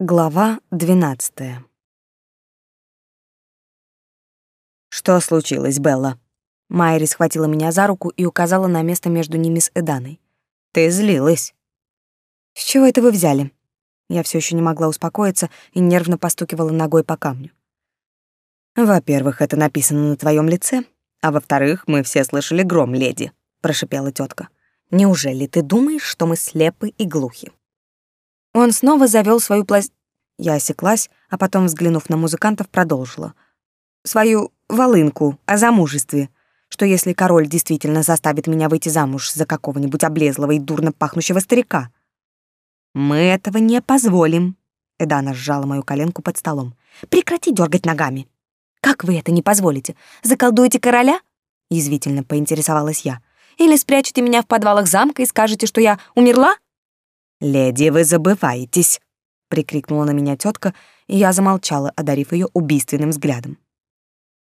Глава двенадцатая. Что случилось, Белла? Майри схватила меня за руку и указала на место между ними с Эданой. Ты злилась. С чего это вы взяли? Я все еще не могла успокоиться и нервно постукивала ногой по камню. Во-первых, это написано на твоем лице, а во-вторых, мы все слышали гром, леди, прошипела тетка. Неужели ты думаешь, что мы слепы и глухи? Он снова завел свою пласт... Я осеклась, а потом, взглянув на музыкантов, продолжила. Свою волынку о замужестве, что если король действительно заставит меня выйти замуж за какого-нибудь облезлого и дурно пахнущего старика. Мы этого не позволим. Эдана сжала мою коленку под столом. Прекрати дергать ногами. Как вы это не позволите? Заколдуете короля? Язвительно поинтересовалась я. Или спрячете меня в подвалах замка и скажете, что я умерла? Леди, вы забываетесь, прикрикнула на меня тетка, и я замолчала, одарив ее убийственным взглядом.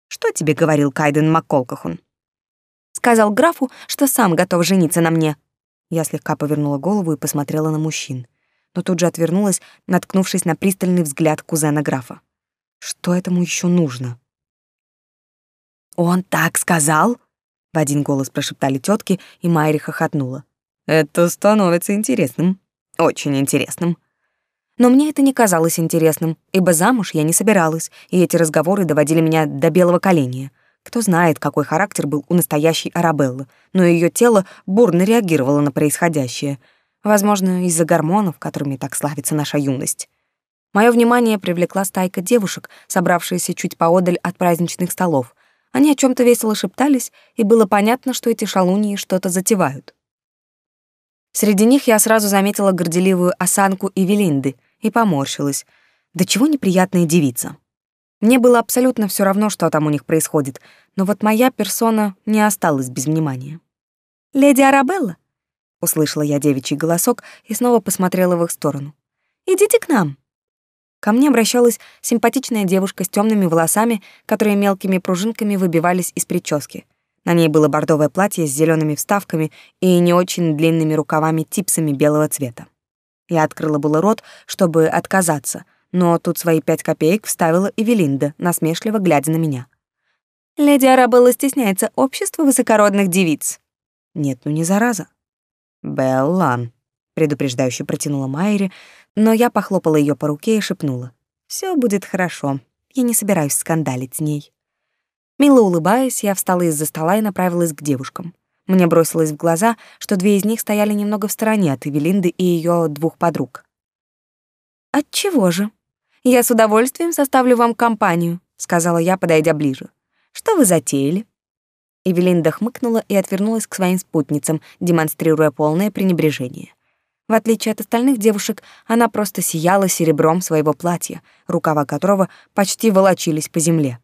Что тебе говорил Кайден Макколкахун? Сказал графу, что сам готов жениться на мне. Я слегка повернула голову и посмотрела на мужчин, но тут же отвернулась, наткнувшись на пристальный взгляд кузена графа. Что этому еще нужно? Он так сказал? В один голос прошептали тетки, и Майри хохотнула. Это становится интересным. Очень интересным. Но мне это не казалось интересным, ибо замуж я не собиралась, и эти разговоры доводили меня до белого коленя. Кто знает, какой характер был у настоящей Арабеллы, но ее тело бурно реагировало на происходящее. Возможно, из-за гормонов, которыми так славится наша юность. Мое внимание привлекла стайка девушек, собравшаяся чуть поодаль от праздничных столов. Они о чем то весело шептались, и было понятно, что эти шалуньи что-то затевают. Среди них я сразу заметила горделивую осанку Эвелинды и поморщилась. Да чего неприятная девица. Мне было абсолютно все равно, что там у них происходит, но вот моя персона не осталась без внимания. «Леди Арабелла?» — услышала я девичий голосок и снова посмотрела в их сторону. «Идите к нам». Ко мне обращалась симпатичная девушка с темными волосами, которые мелкими пружинками выбивались из прически — на ней было бордовое платье с зелеными вставками и не очень длинными рукавами-типсами белого цвета. Я открыла было рот, чтобы отказаться, но тут свои пять копеек вставила Эвелинда, насмешливо глядя на меня. «Леди Арабелла стесняется общества высокородных девиц». «Нет, ну не зараза». «Белла», — предупреждающе протянула Майри, но я похлопала ее по руке и шепнула. «Все будет хорошо. Я не собираюсь скандалить с ней». Мило улыбаясь, я встала из-за стола и направилась к девушкам. Мне бросилось в глаза, что две из них стояли немного в стороне от Эвелинды и ее двух подруг. «Отчего же? Я с удовольствием составлю вам компанию», — сказала я, подойдя ближе. «Что вы затеяли?» Эвелинда хмыкнула и отвернулась к своим спутницам, демонстрируя полное пренебрежение. В отличие от остальных девушек, она просто сияла серебром своего платья, рукава которого почти волочились по земле.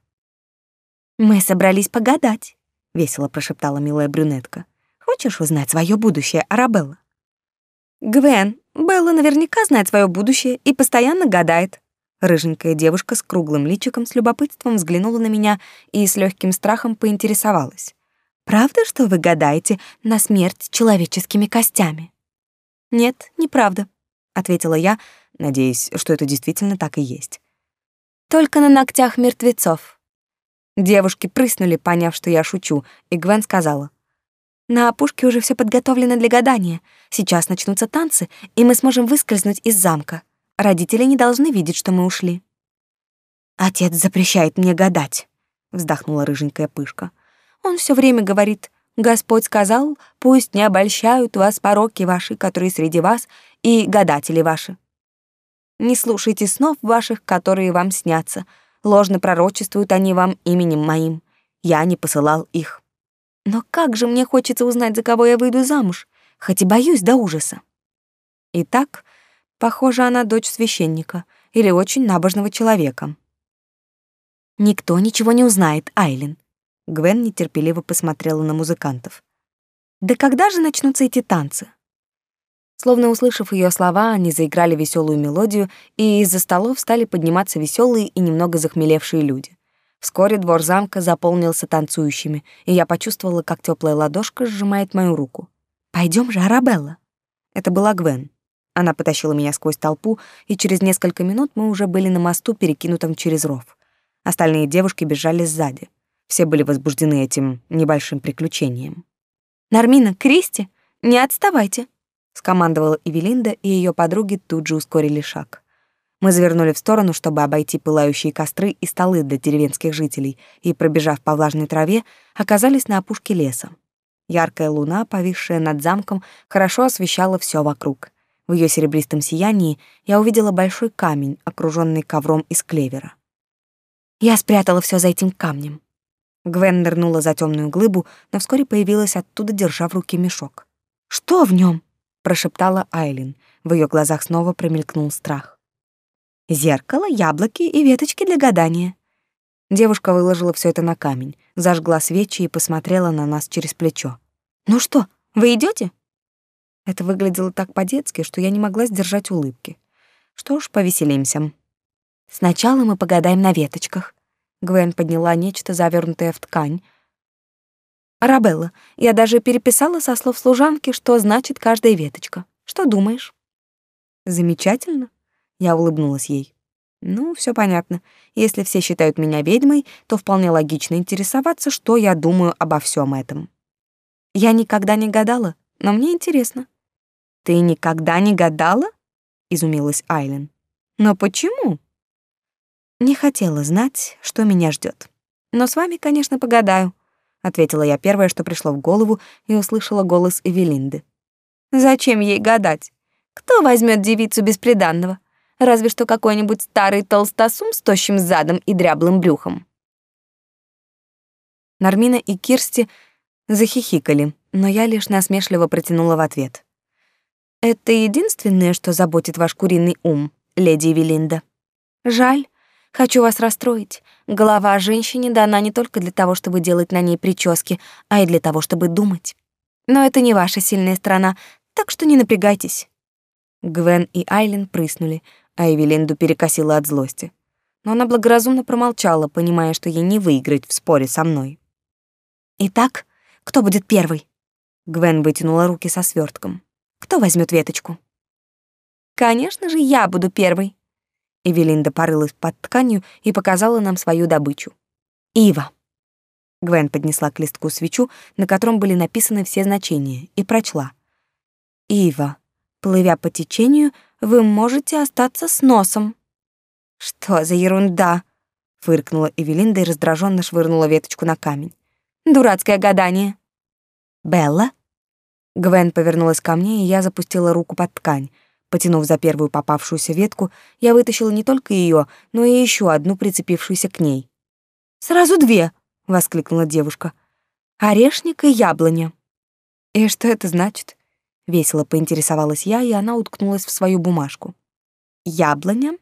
Мы собрались погадать, весело прошептала милая брюнетка. Хочешь узнать свое будущее, Арабелла? Гвен, Белла наверняка знает свое будущее и постоянно гадает. Рыженькая девушка с круглым личиком с любопытством взглянула на меня и с легким страхом поинтересовалась. «Правда, что вы гадаете на смерть человеческими костями?» «Нет, неправда», — ответила я, надеясь, что это действительно так и есть. «Только на ногтях мертвецов». Девушки прыснули, поняв, что я шучу, и Гвен сказала. «На опушке уже все подготовлено для гадания. Сейчас начнутся танцы, и мы сможем выскользнуть из замка. Родители не должны видеть, что мы ушли». «Отец запрещает мне гадать», — вздохнула рыженькая пышка. «Он все время говорит, Господь сказал, пусть не обольщают вас пороки ваши, которые среди вас, и гадатели ваши. Не слушайте снов ваших, которые вам снятся, Ложно пророчествуют они вам именем моим. Я не посылал их. Но как же мне хочется узнать, за кого я выйду замуж, хоть и боюсь до ужаса. Итак, похоже, она дочь священника или очень набожного человека. Никто ничего не узнает, Айлин. Гвен нетерпеливо посмотрела на музыкантов. Да когда же начнутся эти танцы? Словно услышав ее слова, они заиграли веселую мелодию, и из-за столов стали подниматься веселые и немного захмелевшие люди. Вскоре двор замка заполнился танцующими, и я почувствовала, как теплая ладошка сжимает мою руку. Пойдем же, Арабелла. Это была Гвен. Она потащила меня сквозь толпу, и через несколько минут мы уже были на мосту, перекинутом через ров. Остальные девушки бежали сзади. Все были возбуждены этим небольшим приключением. «Нармина, Кристи, не отставайте!» — скомандовала Эвелинда, и ее подруги тут же ускорили шаг. Мы завернули в сторону, чтобы обойти пылающие костры и столы для деревенских жителей, и, пробежав по влажной траве, оказались на опушке леса. Яркая луна, повисшая над замком, хорошо освещала все вокруг. В ее серебристом сиянии я увидела большой камень, окруженный ковром из клевера. Я спрятала все за этим камнем. Гвен нырнула за темную глыбу, но вскоре появилась оттуда, держа в руке мешок. «Что в нем? Прошептала Айлин. В ее глазах снова промелькнул страх. «Зеркало, яблоки и веточки для гадания». Девушка выложила все это на камень, зажгла свечи и посмотрела на нас через плечо. «Ну что, вы идете? Это выглядело так по-детски, что я не могла сдержать улыбки. Что ж, повеселимся. Сначала мы погадаем на веточках. Гвен подняла нечто, завернутое в ткань. Арабелла, я даже переписала со слов служанки, что значит каждая веточка. Что думаешь? Замечательно. Я улыбнулась ей. Ну, все понятно. Если все считают меня ведьмой, то вполне логично интересоваться, что я думаю обо всем этом. Я никогда не гадала, но мне интересно. Ты никогда не гадала? изумилась Айлен. Но почему? Не хотела знать, что меня ждет. Но с вами, конечно, погадаю, ответила я первое, что пришло в голову, и услышала голос Эвелинды. Зачем ей гадать? Кто возьмет девицу бесприданного? Разве что какой-нибудь старый толстосум с тощим задом и дряблым брюхом. Нармина и Кирсти захихикали, но я лишь насмешливо протянула в ответ. Это единственное, что заботит ваш куриный ум, леди Эвелинда. Жаль. Хочу вас расстроить. Голова женщине дана не только для того, чтобы делать на ней прически, а и для того, чтобы думать. Но это не ваша сильная сторона, так что не напрягайтесь. Гвен и Айлин прыснули, а Эвелинду перекосила от злости. Но она благоразумно промолчала, понимая, что ей не выиграть в споре со мной. «Итак, кто будет первый?» Гвен вытянула руки со свертком. Кто возьмет веточку? Конечно же, я буду первой. Эвелинда порылась под тканью и показала нам свою добычу. Ива. Гвен поднесла к листку свечу, на котором были написаны все значения, и прочла. Ива, плывя по течению, вы можете остаться с носом. Что за ерунда? фыркнула Эвелинда и раздраженно швырнула веточку на камень. Дурацкое гадание. Белла, Гвен повернулась ко мне, и я запустила руку под ткань. Потянув за первую попавшуюся ветку, я вытащила не только ее, но и еще одну, прицепившуюся к ней. «Сразу две!» — воскликнула девушка. «Орешник и яблоня». «И что это значит?» — весело поинтересовалась я, и она уткнулась в свою бумажку. «Яблоня?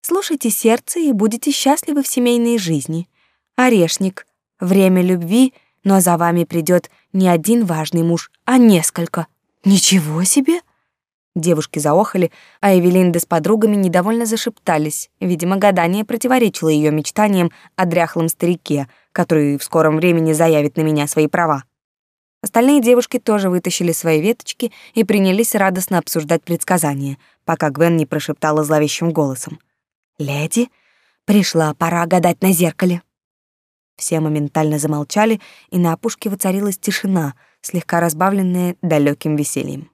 Слушайте сердце и будете счастливы в семейной жизни. Орешник — время любви — но за вами придет не один важный муж, а несколько. Ничего себе! Девушки заохали, а Эвелинда с подругами недовольно зашептались. Видимо, гадание противоречило ее мечтаниям о дряхлом старике, который в скором времени заявит на меня свои права. Остальные девушки тоже вытащили свои веточки и принялись радостно обсуждать предсказания, пока Гвен не прошептала зловещим голосом. «Леди, пришла пора гадать на зеркале». Все моментально замолчали, и на опушке воцарилась тишина, слегка разбавленная далеким весельем.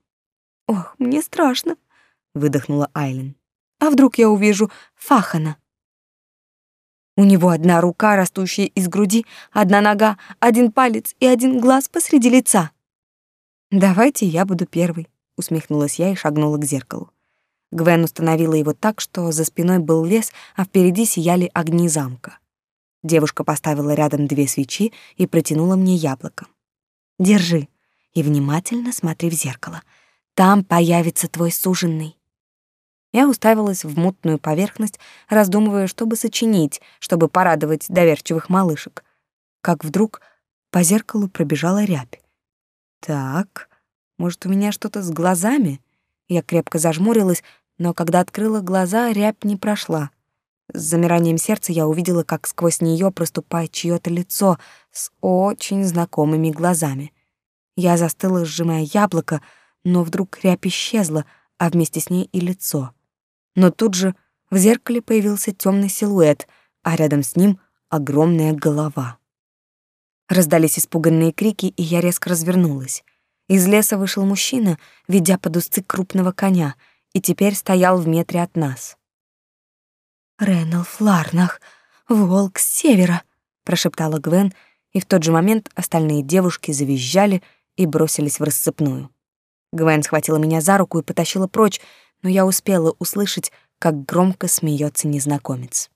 «Ох, мне страшно», — выдохнула Айлин. «А вдруг я увижу Фахана?» У него одна рука, растущая из груди, одна нога, один палец и один глаз посреди лица. «Давайте я буду первой», — усмехнулась я и шагнула к зеркалу. Гвен установила его так, что за спиной был лес, а впереди сияли огни замка. Девушка поставила рядом две свечи и протянула мне яблоко. Держи и внимательно смотри в зеркало. Там появится твой суженный. Я уставилась в мутную поверхность, раздумывая, что бы сочинить, чтобы порадовать доверчивых малышек. Как вдруг по зеркалу пробежала рябь. Так, может, у меня что-то с глазами? Я крепко зажмурилась, но когда открыла глаза, рябь не прошла — с замиранием сердца я увидела, как сквозь нее проступает чьё-то лицо с очень знакомыми глазами. Я застыла, сжимая яблоко, но вдруг рябь исчезла, а вместе с ней и лицо. Но тут же в зеркале появился темный силуэт, а рядом с ним огромная голова. Раздались испуганные крики, и я резко развернулась. Из леса вышел мужчина, ведя под узцы крупного коня, и теперь стоял в метре от нас. «Реналф Ларнах, волк с севера», — прошептала Гвен, и в тот же момент остальные девушки завизжали и бросились в рассыпную. Гвен схватила меня за руку и потащила прочь, но я успела услышать, как громко смеется незнакомец.